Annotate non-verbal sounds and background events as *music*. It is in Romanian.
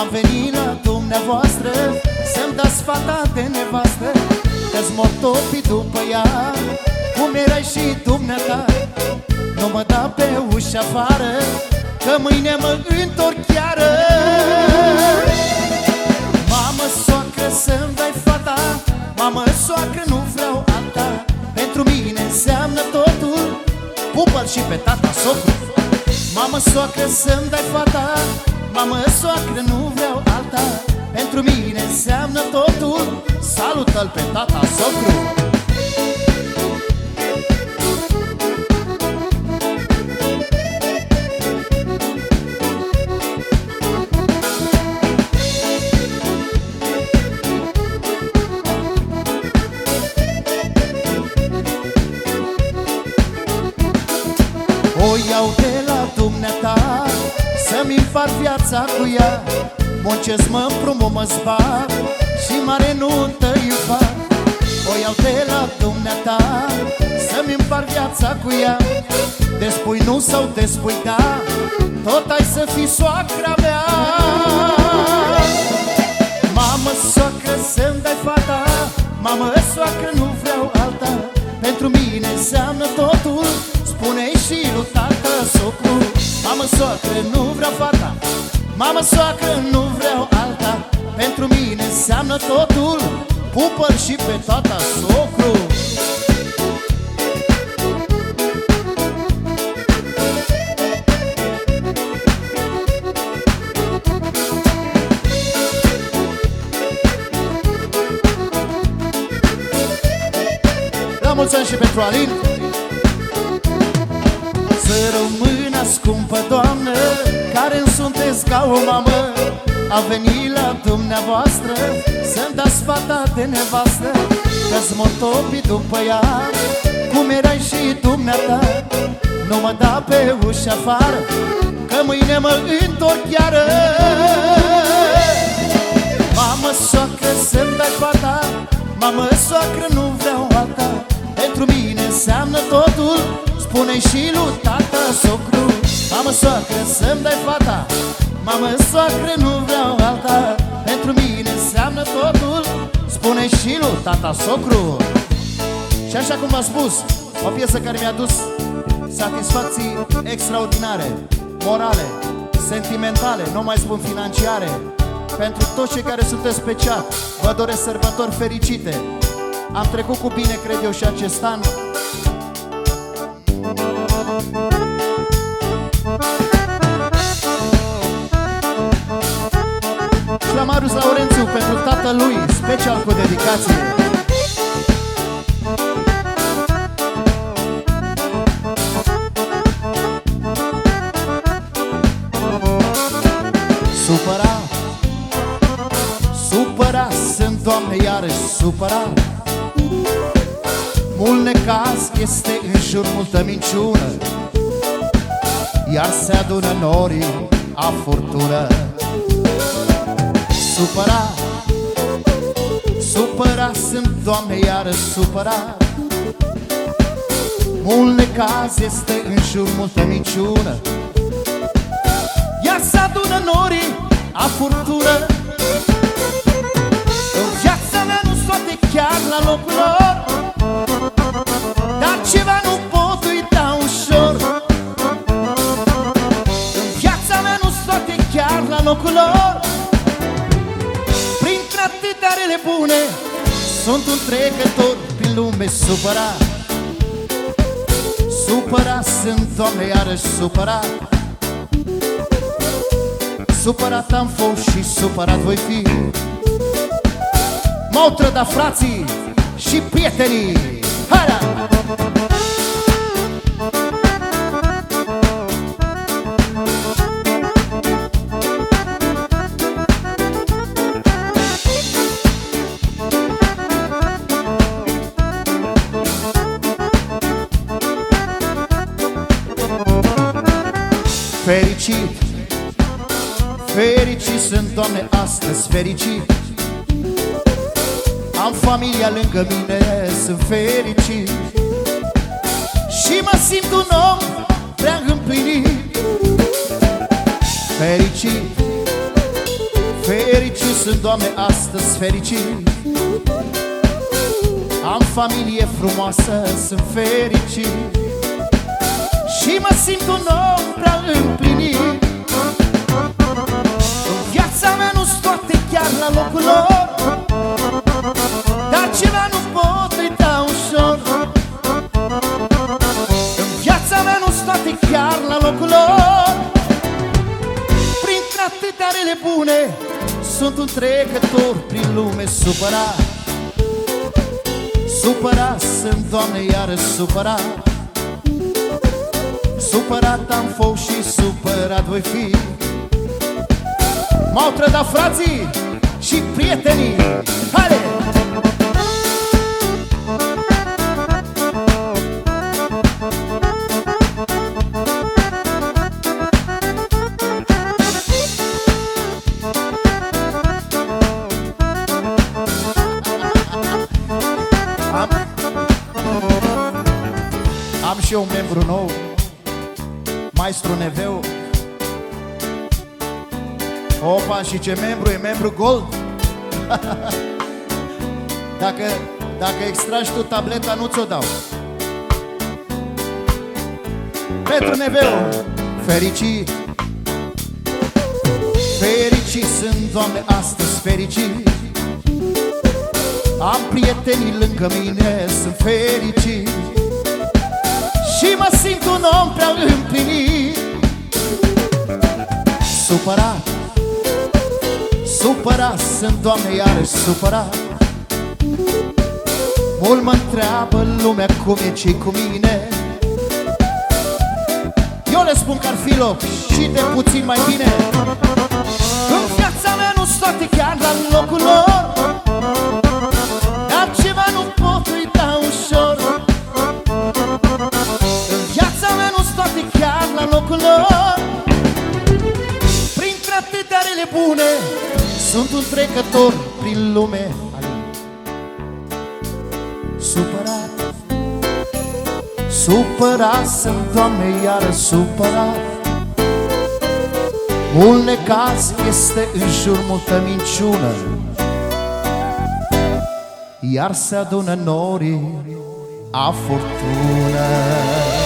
Am venit la dumneavoastră Să-mi dați fata de nevastă Că-ți mor topii după ea Cum erai și dumneata. Nu mă da pe ușa afară Că mâine mă întorc chiară Mamă soacră să-mi dai fata Mamă soacră nu vreau alta Pentru mine înseamnă totul Pupă-l și pe tata socru. Mamă soacră să-mi dai fata Mamă soacră nu vreau alta. Pentru mine înseamnă totul. Salută-l pe tata socru. O iau de la dumneata Să-mi împart viața cu ea. Muncesc, mă împrumă, mă zbar Și mare nuntă iuba. O iau de la dumneata. Să-mi împart viața cu ea. Despui nu sau despui da Tot ai să fii soacra mea. Mamă soacră să-mi dai fata. Mamă soacră nu vreau alta Pentru mine înseamnă totul. Spune și lui tată socru Mamă soacră nu vreau fata. Mamă soacră nu vreau alta. Pentru mine înseamnă totul. Pupă și pe tata socru pentru Alin Să rămână scumpă doamnă Care îmi sunteți ca o mamă. A venit la dumneavoastră Să-mi dați fata de nevastă. Că-ți mă topi după ea Cum erai și dumneata. Nu mă da pe ușa afară Că mâine mă întorc iară. Mamă soacră să-mi dai fata Mamă soacră nu vreau alta Pentru mine înseamnă totul. Spune și lui tata socru Mamă soacră să-mi dai fata. Mamă soacră nu vreau alta. Pentru mine înseamnă totul. Spune și lui tata socru. Și așa cum v-am spus O piesă care mi-a dus satisfacții extraordinare Morale, sentimentale, nu mai spun financiare. Pentru toți cei care sunteți pe chat, vă doresc sărbători fericite. Am trecut cu bine, cred eu, și acest an. Și la Marius Laurențiu pentru tatălui, special cu dedicație. Supărat Supărat sunt, Doamne, iarăși supărat Mult necaz este în jur, multă minciună Iar se adună norii a furtună. Supărat Supărat sunt, Doamne, iarăși supărat Mult necaz este în jur, multă minciună Iar se adună norii a furtună. În viața mea nu toate chiar la locul lor. Dar ceva nu pot uita ușor. În viața mea nu toate chiar la locul lor. Printre atâtea rele bune Sunt un trecător prin lume supărat. Supărat sunt, Doamne, iarăși supărat. Supărat am fost și supărat voi fi M-au trădat frații și prietenii Haida! Fericit, fericit sunt, Doamne, astăzi fericit am familia lângă mine, sunt fericit. Și mă simt un om prea împlinit. Fericit, Fericit sunt, Doamne, astăzi fericit. Am familie frumoasă, sunt fericit. Și mă simt un om prea împlinit Printre atâtea rele bune sunt un trecător prin lume supărat. Supărat sunt, Doamne, iară supărat. Supărat am fost și supărat voi fi. M-au trădat frații și prietenii. Haide! Și eu un membru nou Maestru Neveu. Opa, și ce membru? E? Membru Gold? *laughs* dacă, dacă extragi tu tableta, nu ți-o dau. Petru Neveu, fericit. Fericit sunt, Doamne, astăzi fericit Am prietenii lângă mine, sunt fericit și mă simt un om prea împlinit. Supărat. Supărat sunt, Doamne, iarăși supărat. Mult mă întreabă lumea cum e ce cu mine. Eu le spun că ar fi loc și de puțin mai bine. În viața mea nu s toate chiar la locul Sunt un trecător prin lume Supărat. Supărat sunt, Doamne, iară supărat. Mult necaz este în jur multă minciună. Iar se adună norii a fortună